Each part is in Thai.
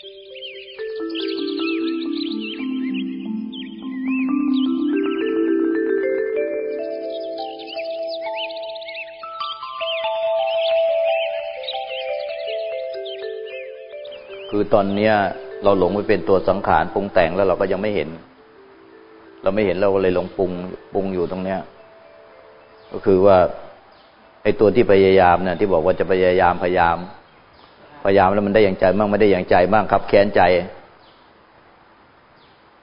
คือตอนเนี้ยเราหลงไปเป็นตัวสังขารปรุงแต่งแล้วเราก็ยังไม่เห็น เราไม่เห็นเราก็เลยหลงปรุงปรุงอยู่ตรงเนี้ย ก็คือว่าไอ้ตัวที่พยายามเนี่ยที่บอกว่าจะพยายามพยายาม พยายามแล้วมันได้อย่างใจบ้างไม่ได้อย่างใจบ้างครับ แค้นใจ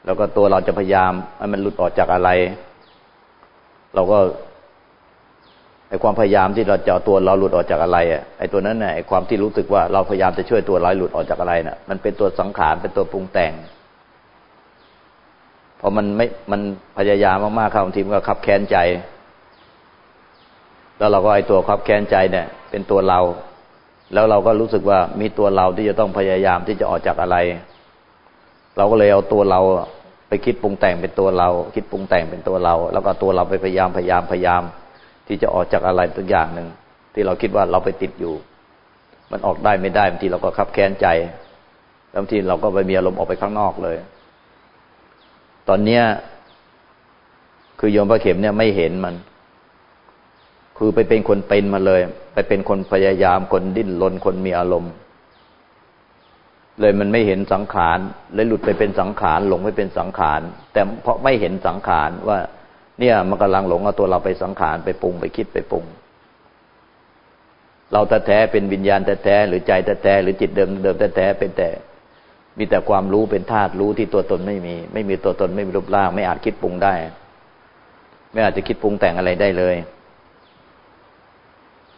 แล้วก็ตัวเราจะพยายามให้มันหลุดออกจากอะไร เราก็ไอ้ความพยายามที่เราจะเอาตัวเราหลุดออกจากอะไรอะไอ้ตัวนั้นเนี่ยไอ้ความที่รู้สึกว่าเราพยายามจะช่วยตัวเราหลุดออกจากอะไรน่ะ มันเป็นตัวสังขารเป็นตัวปรุงแต่งพอมันไม่มันพยายามมากๆเข้าบางทีมันก็ขับแค้นใจ แล้วเราก็ไอ้ตัวขับแค้นใจเนี่ย เป็นตัวเรา แล้วเราก็รู้สึกว่ามีตัวเราที่จะต้องพยายามที่จะออกจากอะไร เราก็เลยเอาตัวเราไปคิดปรุงแต่งเป็นตัวเรา คิดปรุงแต่งเป็นตัวเรา แล้วก็ตัวเราไปพยายามพยายามพยายาม ที่จะออกจากอะไรตัวอย่างหนึ่งที่เราคิดว่าเราไปติดอยู่ มันออกได้ไม่ได้บางทีเราก็คับแค้นใจบางทีเราก็ไปมีอารมณ์ออกไปข้างนอกเลย ตอนเนี้ยคือโยมพระเข็มเนี่ยไม่เห็นมัน คือไปเป็นคนเป็นมาเลย ไปเป็นคนพยายามคนดิ้นรนคนมีอารมณ์ เลยมันไม่เห็นสังขารเลยหลุดไปเป็นสังขารหลงไปเป็นสังขาร แต่เพราะไม่เห็นสังขารว่า เนี่ยมันกำลังหลงเอาตัวเราไปสังขารไปปรุงไปคิดไปปรุง เราแท้ๆเป็นวิญญาณแท้ๆหรือใจแท้ๆหรือจิตเดิมเดิมแท้ๆเป็นแต่ มีแต่ความรู้เป็นธาตุรู้ที่ตัวตนไม่มี ไม่มีตัวตนไม่มีรูปร่าง ไม่อาจคิดปรุงได้ ไม่อาจจะคิดปรุงแต่งอะไรได้เลย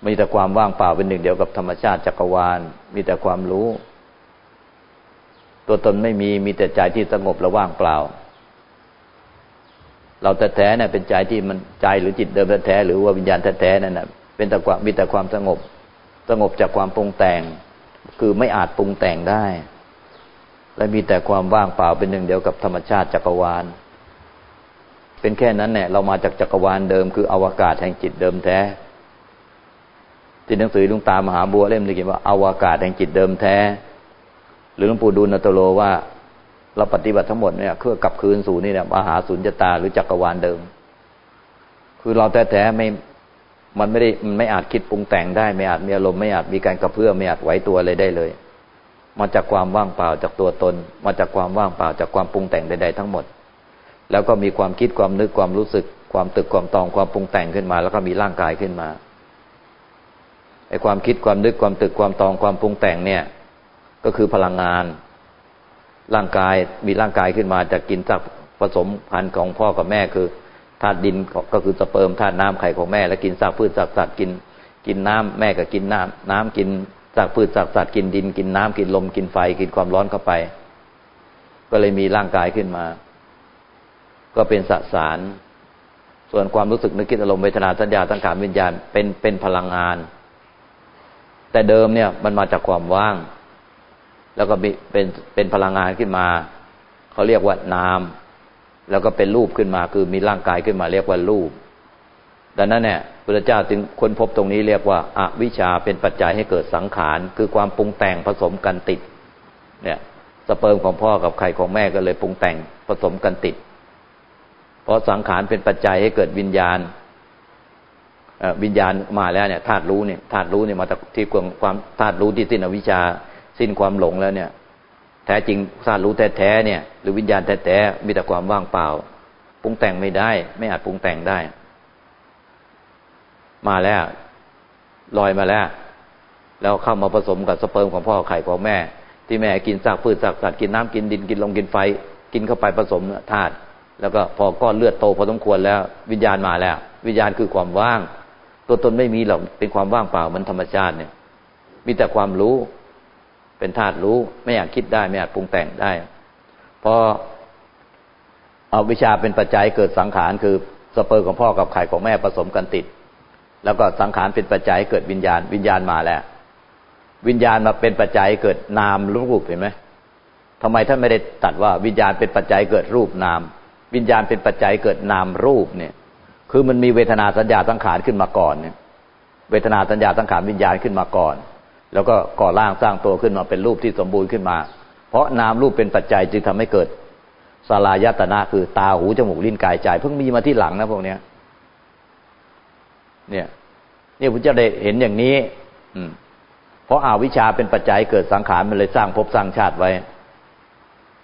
มีแต่ความว่างเปล่าเป็นหนึ่งเดียวกับธรรมชาติจักรวาล มีแต่ความรู้ ตัวตนไม่มีมีแต่ใจที่สงบและว่างเปล่า เราแท้ๆเนี่ยเป็นใจที่มันใจหรือจิตเดิมแท้ๆหรือว่าวิญญาณแท้ๆนั่นน่ะเป็นแต่ความมีแต่ความสงบ สงบจากความปรุงแต่ง คือไม่อาจปรุงแต่งได้ และมีแต่ความว่างเปล่าเป็นหนึ่งเดียวกับธรรมชาติจักรวาล เป็นแค่นั้นเนี่ยเรามาจากจักรวาลเดิม คืออวกาศแห่งจิตเดิมแท้ ที่หนังสือลุงตามหาบัวเล่มนี้เขียนว่าอวกาศแห่งจิตเดิมแท้ หรือหลวงปู่ดูลนตโลว่า เราปฏิบัติทั้งหมดเนี่ยเพื่อกลับคืนสู่นี่เนี่ยมหาสุญญตาหรือจักรวาลเดิม คือเราแท้ๆไม่มันไม่ได้มันไม่อาจคิดปรุงแต่งได้ ไม่อาจมีอารมณ์ไม่อาจมีการกระเพื่อมไม่อาจไหวตัวอะไรได้เลย มาจากความว่างเปล่าจากตัวตน มาจากความว่างเปล่าจากความปรุงแต่งใด ๆ ทั้งหมด แล้วก็มีความคิดความนึกความรู้สึก ความตึกความตองความปรุงแต่งขึ้นมา แล้วก็มีร่างกายขึ้นมา ไอ้ความคิดความนึกความตึกความตองความปรุงแต่งเนี่ย ก็คือพลังงาน ร่างกายมีร่างกายขึ้นมาจากกินจากผสมพันธุ์ของพ่อกับแม่คือธาตุดินก็คือสเปิร์มธาตุน้ำไข่ของแม่ แล้วกินซากพืชซากสัตว์กิน กินน้ำแม่ก็กินน้ำน้ำกินซากพืชซากสัตว์กินดิน กินน้ำกินลมกินไฟกินความร้อนเข้าไป ก็เลยมีร่างกายขึ้นมา ก็เป็นสสาร ส่วนความรู้สึกนึกคิดอารมณ์เวทนาสัญญาตั้งขานวิญญาณเป็นเป็นพลังงาน แต่เดิมเนี่ยมันมาจากความว่าง แล้วก็เป็นเป็นพลังงานขึ้นมา เขาเรียกว่านาม แล้วก็เป็นรูปขึ้นมา คือมีร่างกายขึ้นมาเรียกว่ารูปดังนั้นเนี่ยพระเจ้าจึงค้นพบตรงนี้เรียกว่าอาวิชชาเป็นปัจจัยให้เกิดสังขาร คือความปรุงแต่งผสมกันติด เนี่ยสเปิร์มของพ่อกับไข่ของแม่ก็เลยปรุงแต่งผสมกันติด เพราะสังขารเป็นปัจจัยให้เกิดวิญญาณ วิญญาณมาแล้วเนี่ยธาตุรู้เนี่ยธาตุรู้เนี่ยมาจากที่ความธาตุรู้ที่สิ้นอวิชชาสิ้นความหลงแล้วเนี่ย แท้จริงธาตุรู้แท้ๆเนี่ย หรือวิญญาณแท้ๆมีแต่ความว่างเปล่าปรุงแต่งไม่ได้ ไม่อาจปรุงแต่งได้ มาแล้วลอยมาแล้ว แล้วเข้ามาผสมกับสเปิร์มของพ่อไข่ของแม่ ที่แม่กินซากพืชซากสัตว์กินน้ำกินดินกินลมกินไฟ กินเข้าไปผสมธาตุแล้วก็พอก้อนเลือดโตพอสมควรแล้ว วิญญาณมาแล้ว วิญญาณคือความว่าง ตัวตนไม่มีหรอกเป็นความว่างเปล่ามันธรรมชาติเนี่ย มีแต่ความรู้ เป็นธาตุรู้ ไม่อยากคิดได้ไม่อยากปรุงแต่งได้พอเอาวิชาเป็นปัจจัยเกิดสังขารคือสเปิร์ของพ่อกับไข่ของแม่ผสมกันติด แล้วก็สังขารเป็นปัจจัยเกิดวิญญาณ วิญญาณมาแล้ว วิญญาณมาเป็นปัจจัยเกิดนามรูปเห็นไหมทำไมท่านไม่ได้ตัดว่าวิญญาณเป็นปัจจัยเกิดรูปนาม วิญญาณเป็นปัจจัยเกิดนามรูปเนี่ย คือมันมีเวทนาสัญญาสังขารขึ้นมาก่อนเนี่ย เวทนาสัญญาสังขารวิญญาณขึ้นมาก่อน แล้วก็ก่อร่างสร้างตัวขึ้นมาเป็นรูปที่สมบูรณ์ขึ้นมา เพราะนามรูปเป็นปัจจัยจึงทำให้เกิดสลายตนะคือตาหูจมูกลิ้นกายใจเพิ่งมีมาที่หลังนะพวกเนี้ย เนี่ยเนี่ยพระเจ้าได้เห็นอย่างนี้ อืม เพราะอาวิชชาเป็นปัจจัยเกิดสังขารมันเลยสร้างภพสร้างชาติไว้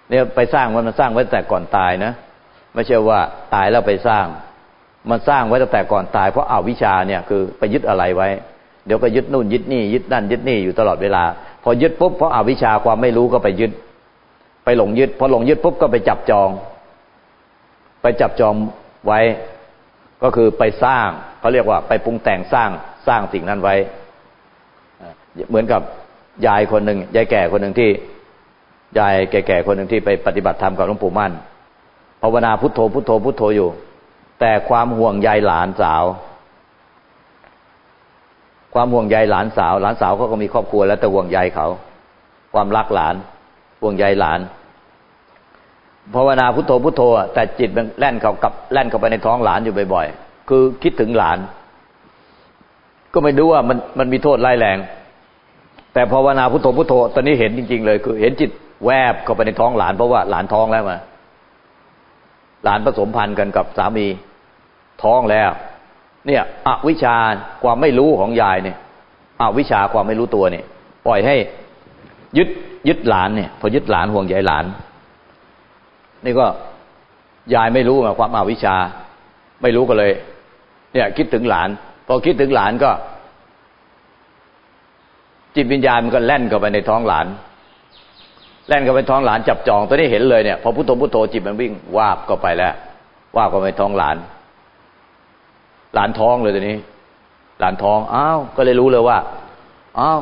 เนี่ยไปสร้างมันมันสร้างไว้แต่ก่อนตายนะไม่ใช่ว่าตายแล้วไปสร้าง มันสร้างไว้ตั้งแต่ก่อนตาย เพราะอาวิชชาเนี่ยคือไปยึดอะไรไว้ เดี๋ยวก็ยึดนู่นยึดนี่ยึดนั่นยึดนี่อยู่ตลอดเวลา พอยึดปุ๊บเพราะอาวิชชาความไม่รู้ก็ไปยึด ไปหลงยึด พอหลงยึดปุ๊บก็ไปจับจอง ไปจับจองไว้ ก็คือไปสร้างเขาเรียกว่า ไปปรุงแต่งสร้างสร้างสิ่งนั้นไว้ เหมือนกับยายคนหนึ่งยายแก่คนหนึ่งที่ยายแก่ๆคนหนึ่งที่ไปปฏิบัติธรรมกับหลวงปู่มั่นภาวนาพุทโธพุทโธพุทโธอยู่ แต่ความห่วงใยหลานสาว ความห่วงใยหลานสาว หลานสาวเขาก็มีครอบครัวแล้วแต่ห่วงใยเขา ความรักหลาน ห่วงใยหลานภาวนาพุทโธพุทโธแต่จิตมันแล่นเขากับแล่นเข้าไปในท้องหลานอยู่บ่อยๆ คือคิดถึงหลาน ก็ไม่รู้ว่ามันมันมีโทษร้ายแรง แต่ภาวนาพุทโธพุทโธ ตอนนี้เห็นจริง ๆ เลย คือ เห็นจิตแวบเข้าไปในท้องหลานเพราะว่าหลานท้องแล้วมาหลานผสมพันธุ์กันกับสามี ท้องแล้ว เนี่ยอวิชาความไม่รู้ของยายเนี่ยอวิชาความไม่รู้ตัวเนี่ย ปล่อยให้ยึดยึดหลานเนี่ย พอยึดหลานห่วงใยหลาน นี่ก็ยายไม่รู้มาความอวิชา ไม่รู้ก็เลย เนี่ย คิดถึงหลาน พอคิดถึงหลานก็ จิตวิญญาณมันก็แล่นเข้าไปในท้องหลานแล่นเข้าไปท้องหลานจับจองตัวนี้เห็นเลยเนี่ยพอพุทโธพุทโธจิตมันวิ่งวาบเข้าไปแล้ววาบเข้าไปท้องหลาน หลานท้องเลยตัวนี้ หลานท้องอ้าวก็เลยรู้เลยว่าอ้าว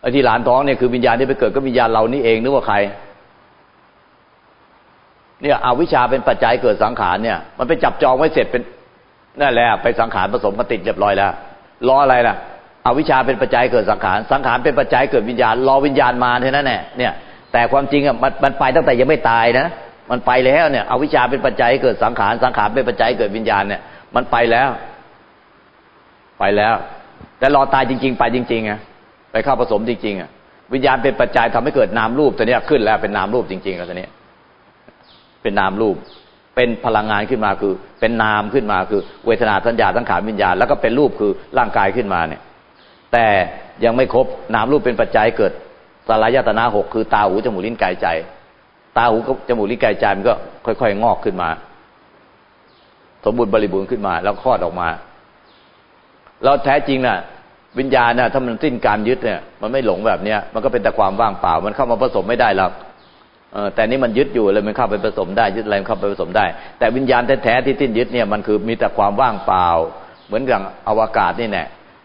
ไอ้ที่หลานท้องเนี่ยคือวิญญาณที่ไปเกิดก็วิญญาณเรานี่เองนึกว่าใคร เนี่ยอวิชชาเป็นปัจจัยเกิดสังขารเนี่ย มันไปจับจองไว้เสร็จเป็นนั่นแหละไปสังขารผสมกันติดเรียบร้อยแล้วรออะไรล่ะอวิชชาเป็นปัจจัยเกิดสังขารสังขารเป็นปัจจัยเกิดวิญญาณรอวิญญาณมาเท่านั้นแหละเนี่ย แต่ความจริงอะมันมันไปตั้งแต่ยังไม่ตายนะมันไปแล้วเนี่ยอวิชชาเป็นปัจจัยเกิดสังขารสังขารเป็นปัจจัยเกิดวิญญาณเนี่ย มันไปแล้ว ไปแล้ว แต่รอตายจริง ๆ ไปจริงๆอะไปเข้าผสมจริงๆอะวิญญาณเป็นปัจจัยทำให้เกิดนามรูปตัวนี้ขึ้นแล้วเป็นนามรูปจริงๆแล้วตัวนี้เป็นนามรูป เป็นพลังงานขึ้นมาคือ เป็นนามขึ้นมาคือ เวทนาสัญญาสังขารวิญญาณแล้วก็เป็นรูปคือร่างกายขึ้นมาเนี่ย แต่ยังไม่ครบนามรูปเป็นปัจจัยเกิดสลายตนาหกคือตาหูจมูกลิ้นกายใจ ตาหูจมูกลิ้นกายใจมันก็ค่อย ๆ งอกขึ้นมา สมบูรณ์บริบูรณ์ขึ้นมา แล้วคลอดออกมา เราแท้จริงน่ะ วิญญาณน่ะถ้ามันสิ้นการยึดเนี่ย มันไม่หลงแบบเนี้ยมันก็เป็นแต่ความว่างเปล่า มันเข้ามาผสมไม่ได้หรอกแต่นี่มันยึดอยู่เลยมันเข้าไปผสมได้ยึดอะไรมันเข้าไปผสมได้ แต่วิญญาณแท้ๆที่สิ้นยึดเนี่ยมันคือมีแต่ความว่างเปล่า เหมือนอย่างอวกาศนี่แน่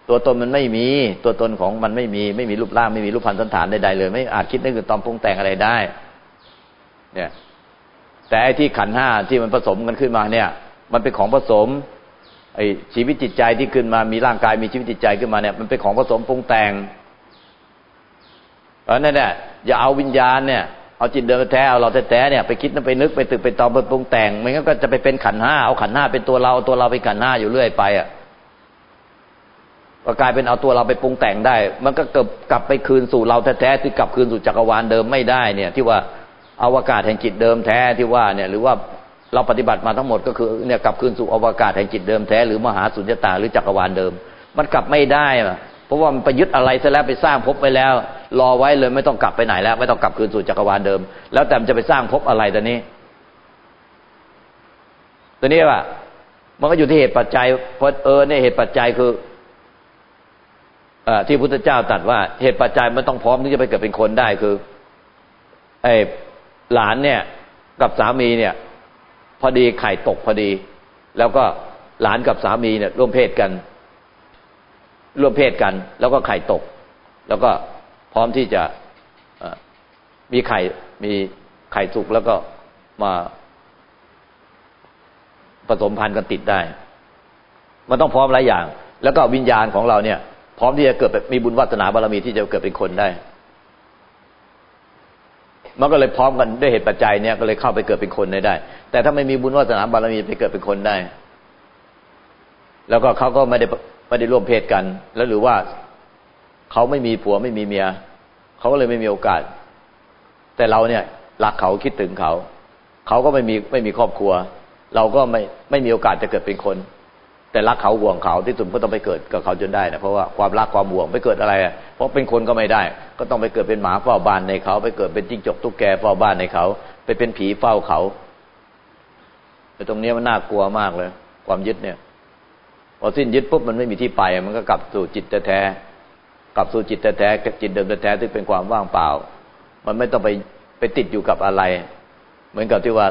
ตัวตนมันไม่มี ตัวตนของมันไม่มีไม่มีรูปร่างไม่มีรูปพันธสันฐานใดๆเลย ไม่อาจคิดนึกถึงตอมปรุงแต่งอะไรได้ เนี่ย แต่ไอ้ที่ขันห้าที่มันผสมกันขึ้นมาเนี่ย มันเป็นของผสมไอ้ชีวิตจิตใจที่ขึ้นมามีร่างกายมีชีวิตจิตใจขึ้นมาเนี่ยมันเป็นของผสมปรุงแต่งเพราะนั่นเนี่ยอย่าเอาวิญญาณเนี่ยเอาจิตเดิมแท้เอาเราแท้ๆเนี่ยไปคิดไปนึกไปตึกไปตอมไปปรุงแต่งไม่งั้นก็จะไปเป็นขันห้าเอาขันห้าเป็นตัวเราตัวเราเป็นขันห้าอยู่เรื่อยไปอะก็กลายเป็นเอาตัวเราไปปรุงแต่งได้ มันก็เกิดกลับไปคืนสู่เราแท้ๆที่กลับคืนสู่จักรวาลเดิมไม่ได้เนี่ย ที่ว่าอวกาศแห่งจิตเดิมแท้ที่ว่าเนี่ย หรือว่า เราปฏิบัติมาทั้งหมดก็คือเนี่ยกลับคืนสู่อวกาศแห่งจิตเดิมแท้หรือมหาสุญญตาหรือจักรวาลเดิม มันกลับไม่ได้เพราะว่ามันไปยึดอะไรซะแล้วไปสร้างภพไปแล้ว รอไว้เลยไม่ต้องกลับไปไหนแล้ว ไม่ต้องกลับคืนสู่จักรวาลเดิม แล้วแต่มันจะไปสร้างภพอะไรตอนนี้ตอนนี้ว่ามันก็อยู่ที่เหตุปัจจัยเพราะเออเนี่ยเหตุปัจจัยคือที่พุทธเจ้าตรัสว่าเหตุปัจจัยมันต้องพร้อมที่จะไปเกิดเป็นคนได้คือ ไอ้หลานเนี่ย กับสามีเนี่ย พอดีไข่ตกพอดี แล้วก็หลานกับสามีเนี่ยร่วมเพศกัน ร่วมเพศกัน แล้วก็ไข่ตก แล้วก็พร้อมที่จะมีไข่มีไข่สุกแล้วก็มาผสมพันธุ์กันติดได้ มันต้องพร้อมหลายอย่าง แล้วก็วิญญาณของเราเนี่ย พร้อมที่จะเกิดมีบุญวัฒนาบารมีที่จะเกิดเป็นคนได้ มันก็เลยพร้อมกันด้วยเหตุปัจจัยเนี่ยก็เลยเข้าไปเกิดเป็นคนได้ แต่ถ้าไม่มีบุญวัฒนาบารมีไปเกิดเป็นคนได้ แล้วก็เขาก็ไม่ได้ไม่ได้ร่วมเพศกัน แล้วหรือว่าเขาไม่มีผัวไม่มีเมียเขาก็เลยไม่มีโอกาส แต่แต่เราเนี่ยรักเขาคิดถึงเขา เขาก็ไม่มีไม่มีครอบครัว เราก็ไม่ไม่มีโอกาสจะเกิดเป็นคน แต่รักเขาห่วงเขาที่สุดก็ต้องไปเกิดกับเขาจนได้นะเพราะว่าความรักความห่วงไปเกิดอะไร เพราะเป็นคนก็ไม่ได้ ก็ต้องไปเกิดเป็นหมาเฝ้าบ้านในเขา ไปเกิดเป็นจิ้งจกตุ๊กแกเฝ้าบ้านในเขา ไปเป็นผีเฝ้าเขาแต่ตรงนี้มันน่ากลัวมากเลย ความยึดเนี่ยพอสิ้นยึดปุ๊บมันไม่มีที่ไป มันก็กลับสู่จิตแท้กลับสู่จิตแท้จิตเดิมแท้ที่เป็นความว่างเปล่า มันไม่ต้องไปไปติดอยู่กับอะไร เหมือนกับที่ว่า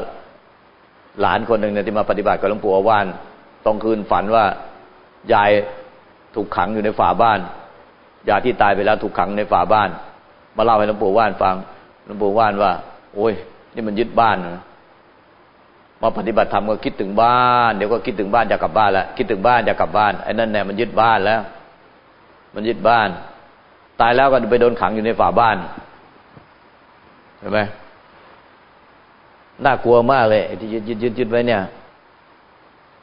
หลานคนหนึ่งเนี่ยที่มาปฏิบัติกับหลวงปู่อว่าน ตองคืนฝันว่ายายถูกขังอยู่ในฝาบ้าน ยายที่ตายไปแล้วถูกขังในฝาบ้าน มาเล่าให้หลวงปู่ว่านฟังหลวงปู่ว่านว่า โอ้ย นี่มันยึดบ้านนะมาปฏิบัติธรรมก็คิดถึงบ้านเดี๋ยวก็คิดถึงบ้านอยากกลับบ้านแล้วคิดถึงบ้านอยากกลับบ้านไอ้นั่นแน่มันยึดบ้านแล้ว มันยึดบ้าน ตายแล้วก็ไปโดนขังอยู่ในฝาบ้านเห็นไหมน่ากลัวมากเลยที่ยึดยึดยึดยึดไว้เนี่ย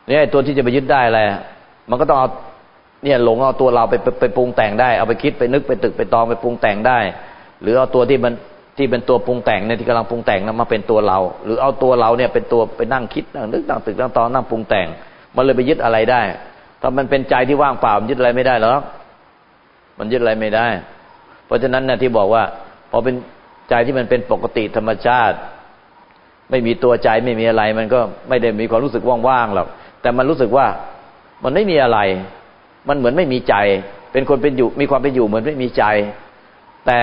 เนี่ยตัวที่จะไปยึดได้อะไรมันก็ต้องเอาเนี่ยหลงเอาตัวเราไปไปปรุงแต่งได้ เอาไปคิดไปนึกไปตึกไปตองไปปรุงแต่งได้ หรือเอาตัวที่มันที่เป็นตัวปรุงแต่งเนี่ยที่กำลังปรุงแต่งนั้นมาเป็นตัวเรา หรือเอาตัวเราเนี่ยเป็นตัวไปนั่งคิดนั่งนึกนั่งตึกนั่งตองนั่งปรุงแต่ง มันเลยไปยึดอะไรได้ ถ้ามันเป็นใจที่ว่างเปล่ามันยึดอะไรไม่ได้หรอกมันยึดอะไรไม่ได้ เพราะฉะนั้นเนี่ยที่บอกว่าพอเป็นใจที่มันเป็นปกติธรรมชาติ ไม่มีตัวใจไม่มีอะไร มันก็ไม่ได้มีความรู้สึกว่างๆหรอก แต่มันรู้สึกว่ามันไม่มีอะไร มันเหมือนไม่มีใจ เป็นคนเป็นอยู่มีความเป็นอยู่เหมือนไม่มีใจ แต่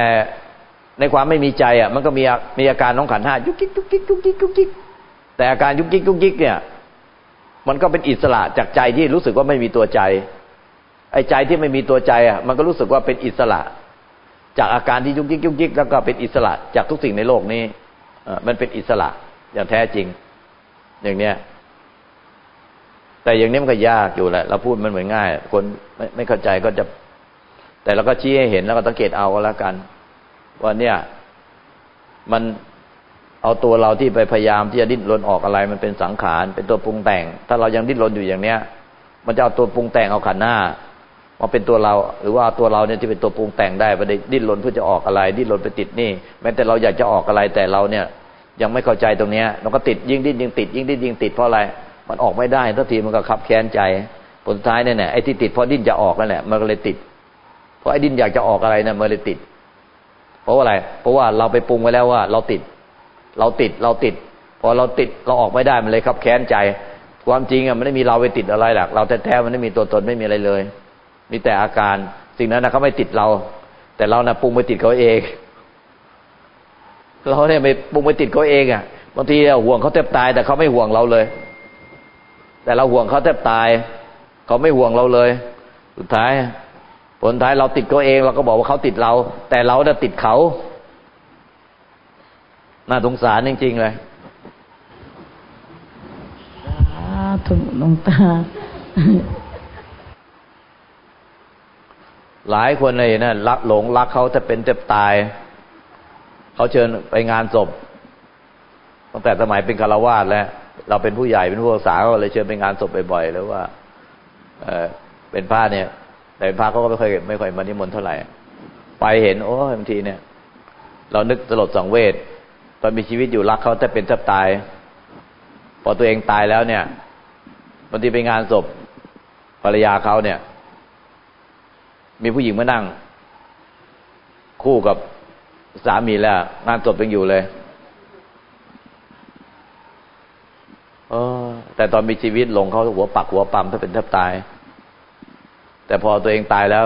ในความไม่มีใจอะ มันก็มีมีอาการน้องขันห้ายุกยิกยุกยิกยุกยิกยุกยิกแต่อาการยุกยิกยุกยิกเนี่ย มันก็เป็นอิสระจากใจที่รู้สึกว่าไม่มีตัวใจ ไอ้ใจที่ไม่มีตัวใจอะ มันก็รู้สึกว่าเป็นอิสระ จากอาการที่ยุกยิกยุกยิกแล้วก็เป็นอิสระจากทุกสิ่งในโลกนี้อมันเป็นอิสระอย่างแท้จริง อย่างเนี้ย แต่อย่างนี้มันก็ยากอยู่แหละ เราพูดมันเหมือนง่าย คนไม่ไม่เข้าใจก็จะ แต่เราก็ชี้ให้เห็นแล้วก็สังเกตเอาก็แล้วกันว่าเนี่ย มันเอาตัวเราที่ไปพยายามที่จะดิ้นรนออกอะไร มันเป็นสังขารเป็นตัวปรุงแต่ง ถ้าเรายังดิ้นรนอยู่อย่างเนี้ย มันจะเอาตัวปรุงแต่งเอาขันหน้ามาเป็นตัวเรา หรือว่าตัวเราเนี่ยที่เป็นตัวปรุงแต่งได้ไปดิ้นรนเพื่อจะออกอะไร ดิ้นรนไปติดนี่ แม้แต่เราอยากจะออกอะไรแต่เราเนี่ย ยังไม่เข้าใจตรงเนี้ยเราก็ติดยิ่งดิ้นยิ่งติด ยิ่งดิ้นยิ่งติดเพราะอะไร มันออกไม่ได้ทันทีมันก็ขับแค้นใจ ผลท้ายเนี่ยไอ้ที่ติดเพราะดิ้นจะออกนั่นแหละมันก็เลยติด เพราะไอ้ดิ้นอยากจะออกอะไรนะมันเลยติด เพราะอะไร เพราะว่าเราไปปรุงไว้แล้วว่า เราติด เราติดเราติดพอเราติดเราออกไม่ได้มันเลยขับแค้นใจ ความจริงอะมันไม่มีเราไปติดอะไรหรอกเราแท้ๆมันไม่มีตัวตนไม่มีอะไรเลย มีแต่อาการสิ่งนั้นนะเขาไม่ติดเรา แต่เรานะปรุงไปติดเขาเองเราเนี่ยไปปรุงไปติดเขาเองอะบางทีห่วงเขาแทบตายแต่เขาไม่ห่วงเราเลย แต่เราห่วงเขาแทบตาย เขาไม่ห่วงเราเลย สุดท้าย ผลท้ายเราติดเขาเอง เราก็บอกว่าเขาติดเรา แต่เราเนี่ยติดเขา น่าสงสารจริง ๆ เลยถูกลงตา หลายคนเลยนะรักหลงรักเขาจะเป็นจะตาย เขาเชิญไปงานศพตั้งแต่สมัยเป็นคารวาสแล้ว เราเป็นผู้ใหญ่เป็นผู้ศึกษาก็เลยเชิญไปงานศพบ่อยๆแล้วว่า เออเป็นพระเนี่ย แต่เป็นพระเขาก็ไม่ค่อยไม่ค่อยมานิมนต์เท่าไหร่ไปเห็น โอ้บางทีเนี่ย เรานึกตลดสังเวชตอนมีชีวิตอยู่รักเขาแต่เป็นแทบตาย พอตัวเองตายแล้วเนี่ยบางทีไปงานศพภรรยาเขาเนี่ย มีผู้หญิงมานั่ง คู่กับสามีแล้ว งานศพยังอยู่เลย เออ แต่ตอนมีชีวิตหลงเขาหัวปักหัวปั๊มถ้าเป็นแทบตาย แต่พอตัวเองตายแล้ว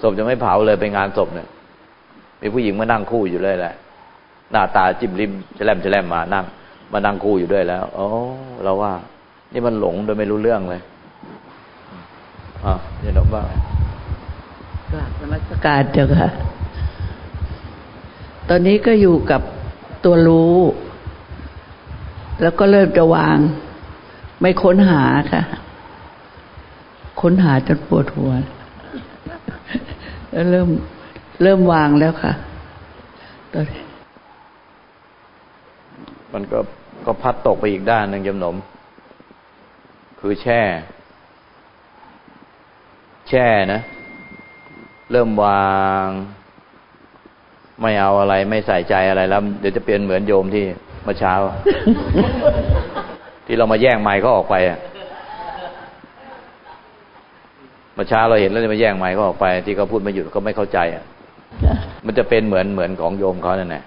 ศพจะไม่เผาเลยไปงานศพเนี่ย มีผู้หญิงมานั่งคู่อยู่เลยแหละหน้าตาจิ้มริมแฉลมแฉลมมานั่ง มานั่งคู่อยู่ด้วยแล้วอ๋อเราว่า นี่มันหลงโดยไม่รู้เรื่องเลยอะนี่หลงว่ากราบนมัสการเจ้าค่ะ ตอนนี้ก็อยู่กับตัวรู้ แล้วก็เริ่มจะวาง ไม่ค้นหาค่ะ ค้นหาจนปวดหัว แล้วเริ่มเริ่มวางแล้วค่ะตอนนี้มันก็ก็พัดตกไปอีกด้านหนึ่งยมหนม คือแช่ แช่นะ เริ่มวาง ไม่เอาอะไร ไม่ใส่ใจอะไรแล้ว เดี๋ยวจะเปลี่ยนเหมือนโยมที่ เมื่อเช้า ที่เรามาแย่งไม้ก็ออกไปอะเมื่อเช้าเราเห็นแล้วมาแย่งไม้ก็ออกไป ที่เขาพูดไม่หยุดก็ไม่เข้าใจอะมันจะเป็นเหมือนเหมือนของโยมเขาเนั่นะ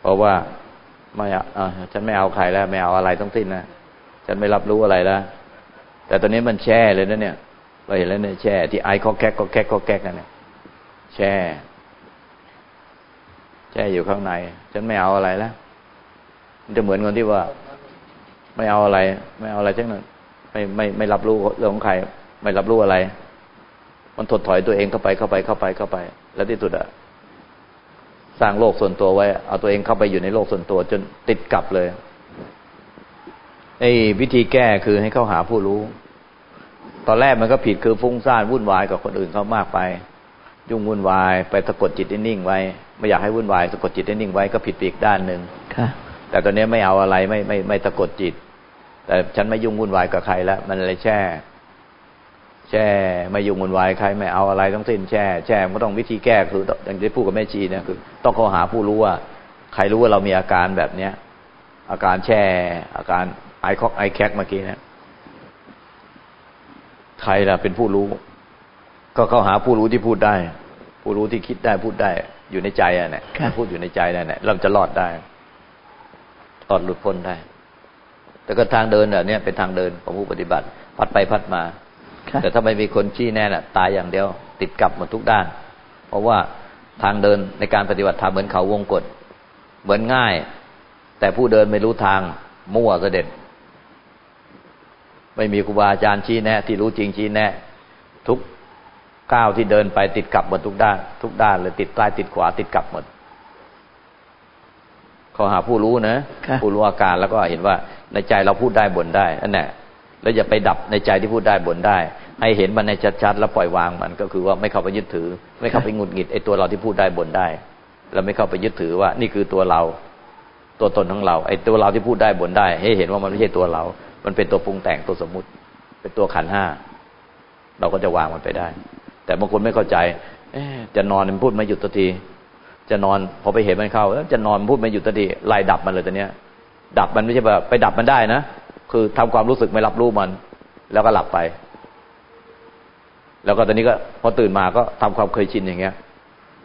เพราะว่าไม่อะฉันไม่เอาใครแล้ว ไม่เอาอะไรต้องสิ้นนะฉันไม่รับรู้อะไรแล้วแต่ตอนนี้มันแช่เลยนะเนี่ยเราเห็นแล้วเนี่ยแช่ที่ไอ้คอแก๊กก็แก๊กก็แก๊กนั่นเนี่ยแช่แช่อยู่ข้างใน ฉันไม่เอาอะไรแล้ว จะเหมือนคนที่ว่า ไม่เอาอะไร ไม่เอาอะไรทั้งนั้นไม่ไม่ไม่รับรู้เรื่องของใคร ไม่รับรู้อะไร มันถดถอยตัวเองเข้าไปเข้าไปเข้าไปเข้าไป แล้วที่สุดอะสร้างโลกส่วนตัวไว้ เอาตัวเองเข้าไปอยู่ในโลกส่วนตัว จนติดกับเลยไอ้วิธีแก้คือให้เข้าหาผู้รู้ ตอนแรกมันก็ผิดคือฟุ้งซ่านวุ่นวายกับคนอื่นเขามากไป ยุ่งวุ่นวายไปสะกดจิตนิ่งไว้ ไม่อยากให้วุ่นวายสะกดจิตนิ่งไว้ก็ผิดปีกด้านหนึ่ง แต่ตอนนี้ไม่เอาอะไรไม่ไม่ไม่สะกดจิต แต่ฉันไม่ยุ่งวุ่นวายกับใครแล้ว มันเลยแช่ แช่ไม่ยุ่งวุ่นวายใคร ไม่เอาอะไรต้องสิ้นแช่แช่ก็ต้องวิธีแก้คืออย่างที่พูดกับแม่ชีเนี่ยคือ ต้องเข้าหาผู้รู้ว่า ใครรู้ว่าเรามีอาการแบบเนี้ย อาการแช่ อาการไอคอกไอแคกเมื่อกี้นะใครล่ะเป็นผู้รู้ ก็เข้าหาผู้รู้ที่พูดได้ ผู้รู้ที่คิดได้พูดได้อยู่ในใจอะเนี่ยพูดอยู่ในใจนั่นแหละเราจะรอดได้ รอดหลุดพ้นได้ แต่ก็ทางเดินแบบนี้เป็นทางเดินของผู้ปฏิบัติ พัดไปพัดมา แต่ถ้าไม่มีคนชี้แน่น่ะ ตายอย่างเดียว ติดกับหมดทุกด้าน เพราะว่าทางเดินในการปฏิบัติธรรมเหมือนเขาวงกฏเหมือนง่าย แต่ผู้เดินไม่รู้ทางมั่วเสด็จ ไม่มีครูบาอาจารย์ชี้แนะที่รู้จริงชี้แนะทุกก้าวที่เดินไปติดกับหมดทุกด้าน ทุกด้านเลยติดใต้ติดขวาติดกับหมดเขาหาผู้รู้นะ ผู้รู้อาการแล้วก็เห็นว่าในใจเราพูดได้บ่นได้นั่นแหละแล้วอย่าไปดับในใจที่พูดได้บ่นได้ ให้เห็นมันในชัดๆแล้วปล่อยวางมันก็คือว่าไม่เข้าไปยึดถือ ไม่เข้าไปงุดหงิดไอ้ตัวเราที่พูดได้บ่นได้แล้วไม่เข้าไปยึดถือว่า นี่คือตัวเรา ตัวตนของเราไอ้ตัวเราที่พูดได้บ่นได้ ให้เห็นว่ามันไม่ใช่ตัวเรา มันเป็นตัวปรุงแต่งตัวสมมุติ เป็นตัวขันห้าเราก็จะวางมันไปได้ แต่บางคนไม่เข้าใจจะนอนมันพูดไม่หยุดตัที จะนอนพอไปเห็นมันเข้าจะนอนพูดไม่หยุดตัทีไล่ดับมันเลยตอนเนี้ย ดับมันไม่ใช่แบบไปดับมันได้นะคือทำความรู้สึกไม่รับรู้มัน แล้วก็หลับไป แล้วก็ตอนนี้ก็พอตื่นมาก็ทำความเคยชินอย่างเงี้ย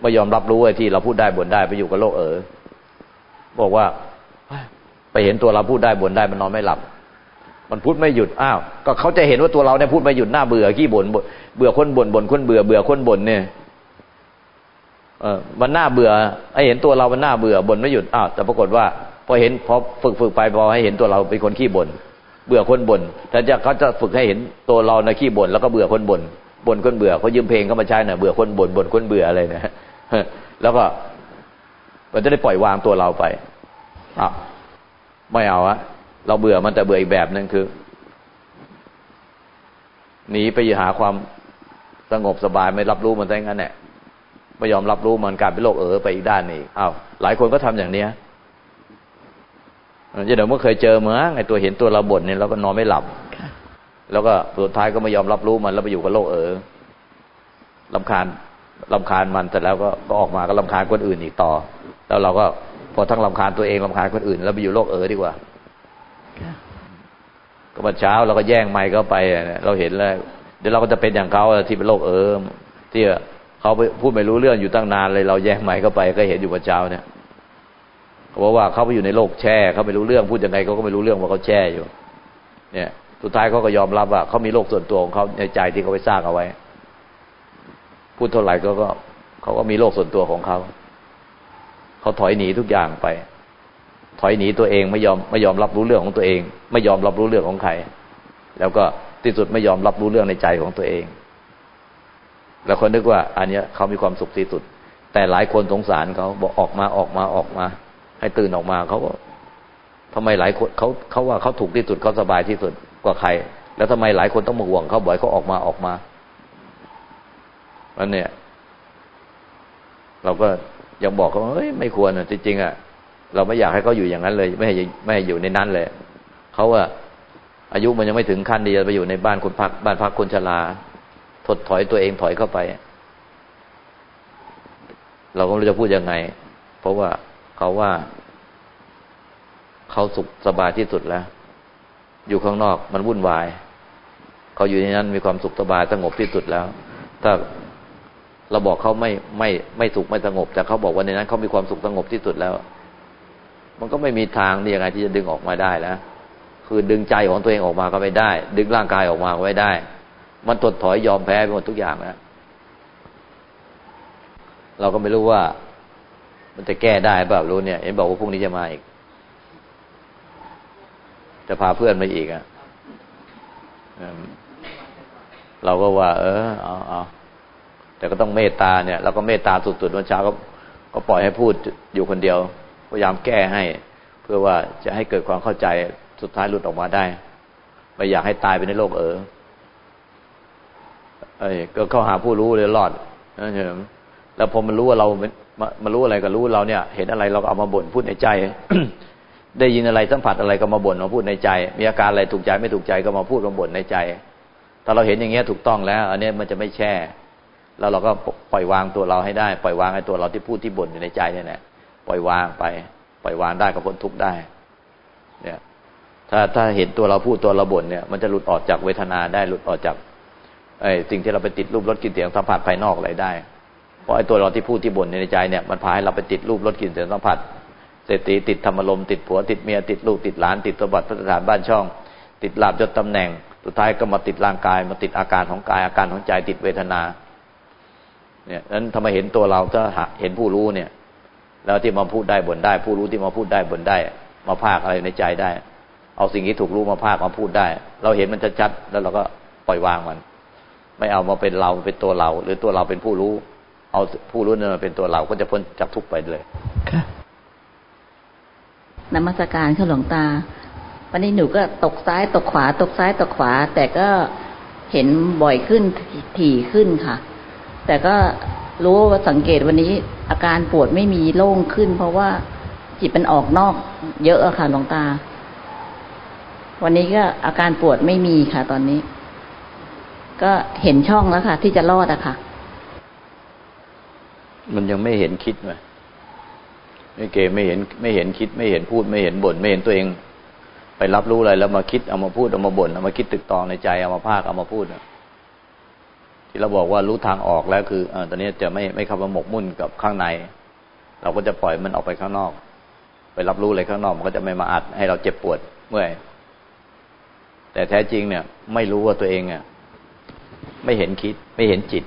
ไม่ยอมรับรู้ไอ้ที่เราพูดได้บ่นได้ไปอยู่กับโลกเออบอกว่าไปเห็นตัวเราพูดได้บ่นได้มันนอนไม่หลับ มันพูดไม่หยุดอ้าวก็เขาจะเห็นว่าตัวเราเนี่ยพูดไม่หยุดหน้าเบื่อขี้บ่นเบื่อคนบ่นบ่นคนเบื่อเบื่อคนบ่นเนี่ย เออมันหน้าเบื่อไอ้เห็นตัวเรามันหน้าเบื่อบ่นไม่หยุดอ้าวแต่ปรากฏว่าพอเห็นพอฝึกฝึกไปพอให้เห็นตัวเราเป็นคนขี้บ่นเบื่อคนบ่นแต่จะเขาจะฝึกให้เห็นตัวเราในขี้บ่นแล้วก็เบื่อคนบ่นบ่นคนเบื่อเขายืมเพลงเข้ามาใช้น่ะเบื่อคนบ่นบ่นคนเบื่ออะไรนะแล้วก็มันจะได้ปล่อยวางตัวเราไปอะไม่เอาอะเราเบื่อมันแต่เบื่ออีกแบบนึงคือหนีไปหาความสงบสบายไม่รับรู้มันได้งั้นแหละ ไม่ยอมรับรู้มันกลายเป็นโลกเออไปอีกด้านนี้อ้าวหลายคนก็ทำอย่างเนี้ยจะเดี๋ยวเมื่อเคยเจอเมื่อไงตัวเห็นตัวเราบ่นเนี่ยเราก็นอนไม่หลับแล้วก็สุดท้ายก็ไม่ยอมรับรู้มันแล้วไปอยู่กับโลกเออลำคาญลำคาญมันแต่แล้วก็ก็ออกมาก็ลำคาญคนอื่นอีกต่อ แล้วเราก็พอทั้งลำคาญตัวเองลำคาญคนอื่น แล้วไปอยู่โลกเออดีกว่าก็มาเช้าเราก็แย่งไม้เข้าไป เราเห็นแล้วเดี๋ยวเราก็จะเป็นอย่างเขาที่เป็นโรคเอิมที่ เขาพูดไม่รู้เรื่องอยู่ตั้งนานเลย เราแย่งไม้เข้าไปก็เห็นอยู่มาเช้าเนี่ยเขาบอกว่าเขาไปอยู่ในโลกแช่เขาไม่รู้เรื่องพูดยังไงเขาก็ไม่รู้เรื่องว่าเขาแช่อยู่ เนี่ยสุดท้ายเขาก็ยอมรับว่าเขามีโลกส่วนตัวของเขาในใจที่เขาไปสร้างเอาไว้ พูดเท่าไหร่ก็ก็เขาก็มีโลกส่วนตัวของเขาเขาถอยหนีทุกอย่างไป ถอยหนีตัวเองไม่ยอมไม่ยอมรับรู้เรื่องของตัวเอง ไม่ยอมรับรู้เรื่องของใคร แล้วก็ที่สุดไม่ยอมรับรู้เรื่องในใจของตัวเอง แล้วคนนึกว่า อันนี้เขามีความสุขที่สุด แต่หลายคนสงสารเขาบอกออกมาออกมาออกมา ให้ตื่นออกมาเขาก็ทำไมหลายคนเขาเขาว่าเขาถูกที่สุดเขาสบายที่สุดกว่าใคร แล้วทำไมหลายคนต้องมาห่วงเขาบ่อยเขาออกมาออกมาอันเนี้ยเราก็ยังบอกเขาเฮ้ยไม่ควรอะจริงๆอะเราไม่อยากให้เขาอยู่อย่างนั้นเลย ไม่ให้ไม่ให้อยู่ในนั้นเลยเขาว่าอายุมันยังไม่ถึงขั้นดีจะไปอยู่ในบ้านคนพักบ้านพักคนชรา ถดถอยตัวเองถอยเข้าไป เราก็ไม่รู้จะพูดยังไง เพราะว่าเขาว่า เขาสุขสบายที่สุดแล้ว อยู่ข้างนอกมันวุ่นวาย เขาอยู่ในนั้นมีความสุขสบายสงบที่สุดแล้ว ถ้าเราบอกเขาไม่ไม่ไม่สุขไม่สงบ แต่เขาบอกว่าในนั้นเขามีความสุขสงบที่สุดแล้ว มันก็ไม่มีทางนี่ยังไงที่จะดึงออกมาได้แล้วคือดึงใจของตัวเองออกมาก็ไม่ได้ ดึงร่างกายออกมาก็ไม่ได้ มันถดถอยยอมแพ้ไปหมดทุกอย่างแล้วเราก็ไม่รู้ว่า มันจะแก้ได้แบบรู้เนี่ย เห็นบอกว่าพรุ่งนี้จะมาอีก จะพาเพื่อนมาอีกอะเราก็ว่า เออเอาเอาแต่ก็ต้องเมตตาเนี่ยเราก็เมตตาสุดๆวันเช้าก็ก็ปล่อยให้พูดอยู่คนเดียว พยายามแก้ให้ เพื่อว่าจะให้เกิดความเข้าใจสุดท้ายหลุดออกมาได้ ไม่อยากให้ตายไปในโลกเออ เอ้ยก็เข้าหาผู้รู้เลยรอดนะเฉมแล้วพอมันรู้ว่าเรามันรู้อะไรก็รู้เราเนี่ย เห็นอะไรเราก็เอามาบ่นพูดในใจ ได้ยินอะไรสัมผัสอะไรก็มาบ่นมาพูดในใจ มีอาการอะไรถูกใจไม่ถูกใจก็มาพูดมาบ่นในใจ ถ้าเราเห็นอย่างเงี้ยถูกต้องแล้ว อันนี้มันจะไม่แช่ แล้วเราก็ปล่อยวางตัวเราให้ได้ ปล่อยวางไอ้ตัวเราที่พูดที่บ่นอยู่ในใจเนี่ยแหละปล่อยวางไป ปล่อยวางได้ก็พ้นทุกข์ได้ เนี่ย ถ้าถ้าเห็นตัวเราพูดตัวเราบ่นเนี่ย มันจะหลุดออกจากเวทนาได้หลุดออกจาก ไอ้สิ่งที่เราไปติดรูปรสกลิ่นเสียงสัมผัสภายนอกอะไรได้ เพราะไอ้ตัวเราที่พูดที่บ่นในใจเนี่ยมันพาให้เราไปติดรูปรสกลิ่นเสียงสัมผัสเศรษฐีติดธรรมลมติดผัวติดเมียติดลูกติดหลาน ติดสมบัติพระสถานบ้านช่อง ติดลาบยศตำแหน่ง สุดท้ายก็มาติดร่างกายมาติดอาการของกายอาการของใจติดเวทนา เนี่ยนั้นทำไมเห็นตัวเราถ้าเห็นผู้รู้เนี่ย แล้วที่มาพูดได้บ่นได้ ผู้รู้ที่มาพูดได้บ่นได้ มาภาคอะไรในใจได้ เอาสิ่งที่ถูกรู้มาภาคมาพูดได้ เราเห็นมันชัดๆแล้วเราก็ปล่อยวางมัน ไม่เอามาเป็นเราเป็นตัวเรา หรือตัวเราเป็นผู้รู้ เอาผู้รู้เนี่ยมาเป็นตัวเราก็จะพ้นจากทุกข์ไปเลยค่ะนมัสการข้าหลวงตา วันนี้หนูก็ตกซ้ายตกขวา ตกซ้ายตกขวา แต่ก็เห็นบ่อยขึ้นถี่ขึ้นค่ะ แต่ก็รู้ว่าสังเกตวันนี้ อาการปวดไม่มีโล่งขึ้น เพราะว่าจิตมันออกนอก เยอะอะค่ะหลวงตา วันนี้ก็อาการปวดไม่มีค่ะ ตอนนี้ ก็เห็นช่องแล้วค่ะ ที่จะรอดอะค่ะ มันยังไม่เห็นคิดไหมไม่เกไม่เห็นไม่เห็นคิด ไม่เห็นพูด ไม่เห็นบ่นไม่เห็นตัวเอง ไปรับรู้อะไรแล้วมาคิดเอามาพูดเอามาบ่นเอามาคิดตึกตองในใจเอามาภาคเอามาพูดที่เราบอกว่ารู้ทางออกแล้วคืออตอนนี้จะไม่ไม่เข้ามาหมกมุ่นกับข้างใน เราก็จะปล่อยมันออกไปข้างนอก ไปรับรู้อะไรข้างนอกมันก็จะไม่มาอัดให้เราเจ็บปวดเมื่อยแต่แท้จริงเนี่ย ไม่รู้ว่าตัวเองเนี่ย ไม่เห็นคิด ไม่เห็นจิต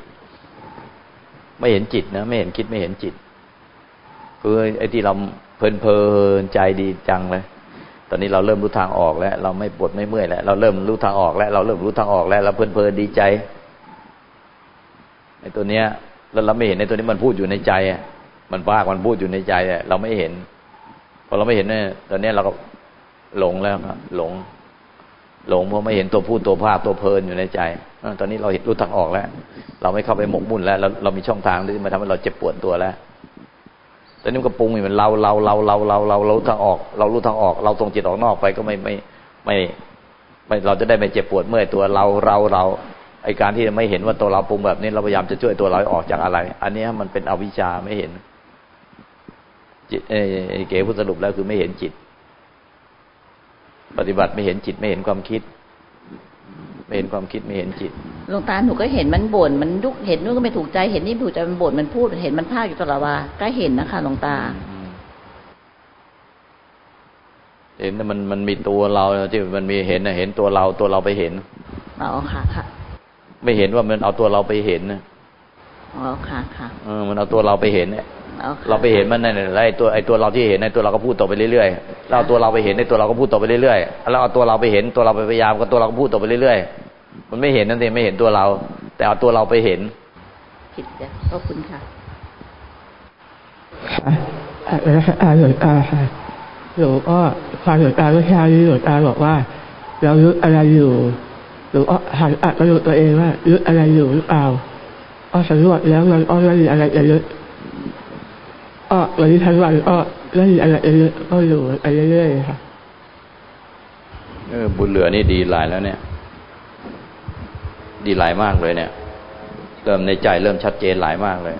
ไม่เห็นจิตนะไม่เห็นคิดไม่เห็นจิตคือไอ้ที่เราเพลินเพลินใจดีจังเลยตอนนี้เราเริ่มรู้ทางออกแล้ว เราไม่ปวดไม่เมื่อยแล้วเราเริ่มรู้ทางออกแล้ว เราเริ่มรู้ทางออกแล้ว เราเพลินเพลินดีใจไอ้ตัวเนี้ยแล้วเราไม่เห็นในตัวนี้มันพูดอยู่ในใจมันบ้ามันพูดอยู่ในใจเราไม่เห็นพอเราไม่เห็นเนี่ยตอนนี้เราก็หลงแล้วครับหลง หลงเพราะไม่เห็นตัวพูดตัวภาพตัวเพลินอยู่ในใจตอนนี้เราเห็นรู้ทางออกแล้ว เราไม่เข้าไปหมกมุ่นแล้ว เราเรามีช่องทางที่มาทำให้เราเจ็บปวดตัวแล้วแต่นี่มันก็ปรุงเหมือนเราเราเราเราเราเราเราทางออก เรารู้ทางออก เราตรงจิตออกนอกไปก็ไม่ไม่ไม่ไม่เราจะได้ไม่เจ็บปวดเมื่อยตัวเราเราเราไอการที่ไม่เห็นว่าตัวเราปรุงแบบนี้เราพยายามจะช่วยตัวเราออกจากอะไร อันนี้มันเป็นอวิชชาไม่เห็นจิตเอเก๋พุทธสรุปแล้วคือไม่เห็นจิต ปฏิบัติไม่เห็นจิตไม่เห็นความคิด ไม่เห็นความคิดไม่เห็นจิตหลวงตาหนูก็เห็นมันบ่นมันยุกเห็นนู่นก็ไม่ถูกใจเห็นนี่ถูกใจมันบ่นมันพูด เห็นมันพากอยู่ตลอดว่าก็เห็นนะคะหลวงตาเห็นมันมันมีตัวเราที่มันมีเห็นเห็นตัวเราตัวเราไปเห็นอ๋อค่ะค่ะ ไม่เห็นว่ามันเอาตัวเราไปเห็น อ๋อค่ะค่ะเออมันเอาตัวเราไปเห็นเนี่ยเราไปเห็นมันนั่นแหละไอ้ตัวไอ้ตัวเราที่เห็นในตัวเราก็พูดต่อไปเรื่อยๆเราตัวเราไปเห็นในตัวเราก็พูดต่อไปเรื่อยๆแล้วเอาตัวเราไปเห็นตัวเราไปพยายามก็ตัวเราก็พูดต่อไปเรื่อยๆมันไม่เห็นนั่นเองไม่เห็นตัวเรา แต่เอาตัวเราไปเห็นผิดจ้ะขอบคุณค่ะอาหลวงตาค่ะหลวงก็ความหลวงตาก็แค่นี้หลวงตาบอกว่า เรายึดอะไรอยู่หรือว่าหันอัดกระดูตัวเองว่ายึดอะไรอยู่หรือเปล่า ก็สำรวจแล้วมันก็ไม่มีอะไรจะยึดก็วันนี้ทั้งวันก็เล่นอะไรก็อยู่ไปเรื่อยๆค่ะเออบุญเหลือนี่ดีหลายแล้วเนี่ย ดีหลายมากเลยเนี่ย เริ่มในใจเริ่มชัดเจนหลายมากเลย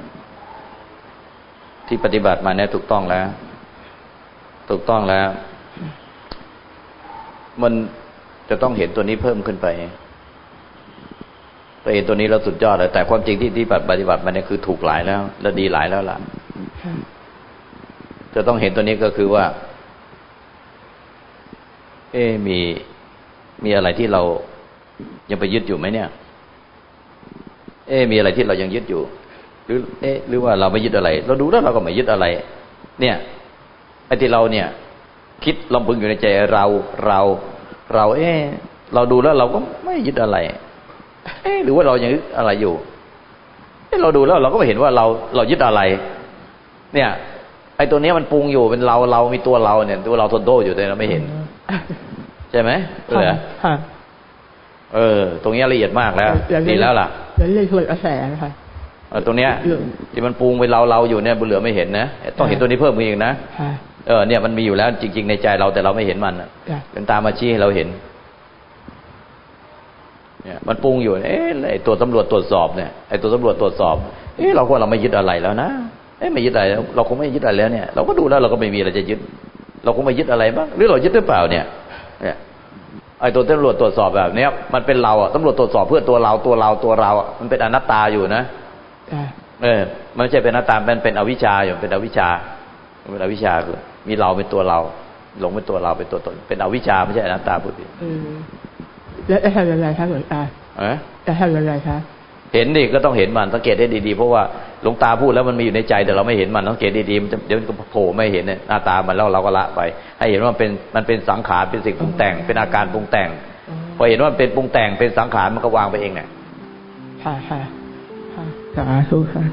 ที่ปฏิบัติมาเนี่ยถูกต้องแล้ว ถูกต้องแล้ว มันจะต้องเห็นตัวนี้เพิ่มขึ้นไป ไปเห็นตัวนี้แล้วสุดยอดเลยแต่ความจริงที่ที่ปฏิบัติมาเนี่ยคือถูกหลายแล้ว และดีหลายแล้วล่ะจะต้องเห็นตัวนี้ก็คือว่า เอ๊มีมีอะไรที่เรายังไปยึดอยู่ไหมเนี่ย เอ๊มีอะไรที่เรายังยึดอยู่ หรือ เอ๊หรือว่าเราไม่ยึดอะไร เราดูแล้วเราก็ไม่ยึดอะไร เนี่ยไอ้ที่เราเนี่ย คิดลำพึงอยู่ในใจเราเรา เรา เอ๊เราดูแล้วเราก็ไม่ยึดอะไร หรือว่าเรายังยึดอะไรอยู่เอ๊เราดูแล้วเราก็ไม่เห็นว่าเราเรายึดอะไร เนี่ย ไอ้ตัวนี้มันปรุงอยู่เป็นเราเรามีตัวเราเนี่ย ตัวเราทนโทษอยู่แต่เราไม่เห็น ใช่ไหมเออค่ะเออ ตรงนี้ละเอียดมากแล้วดีแล้วล่ะเดี๋ยวเรียกช่วยกระแสค่ะเออตรงเนี้ยเรื่องที่มันปรุงเป็นเราเราอยู่เนี่ยบุญเหลือไม่เห็นนะต้องเห็นตัวนี้เพิ่มอีกนะค่ะเออเนี่ยมันมีอยู่แล้วจริง ๆ ในใจเราแต่เราไม่เห็นมันน่ะจ้ะเป็นตามมาชี้ให้เราเห็น เนี่ยมันปรุงอยู่เอ๊ะไอตัวตำรวจตรวจสอบเนี่ยไอตัวตำรวจตรวจสอบเอ๊ะเราก็เราไม่ยึดอะไรแล้วนะเอ๊ะไม่ยึดอะไรแล้วเราคงไม่ยึดอะไรแล้วเนี่ย เราก็ดูแล้วเราก็ไม่มีอะไรจะยึด เราคงไม่ยึดอะไรบ้างหรือเรายึดหรือเปล่าเนี่ยเนี่ยไอ้ตัวตำรวจตรวจสอบแบบเนี้ยมันเป็นเราอะตำรวจตรวจสอบเพื่อตัวเราตัวเราตัวเราอะมันเป็นอนัตตาอยู่นะจ้ะเออ มันไม่ใช่เป็นอนัตตามันเป็นอวิชชาอยู่เป็นอวิชชามันเป็นอวิชชาคือมีเราเป็นตัวเรา หลงเป็นตัวเราเป็นตัวตนเป็นอวิชชาไม่ใช่อนัตตาพูดผิดอืม แล้วจะทำยังไงคะหลวงตาเออจะทำยังไงคะเห็นดิก็ต้องเห็นมันสังเกตให้ดีๆ เพราะว่าหลวงตาพูดแล้วมันมีอยู่ในใจแต่เราไม่เห็นมันสังเกตดีๆมันจะเดี๋ยวมันก็โผล่ไม่เห็นเนี่ยหน้าตามันแล้วเราก็ละไป ให้เห็นว่ามันเป็นมันเป็นสังขารเป็นสิ่งปรุงแต่ง เป็นอาการปรุงแต่ง พอเห็นว่ามันเป็นปรุงแต่งเป็นสังขารมันก็วางไปเองเนี่ยค่ะค่ะค่ะสาธุค่ะ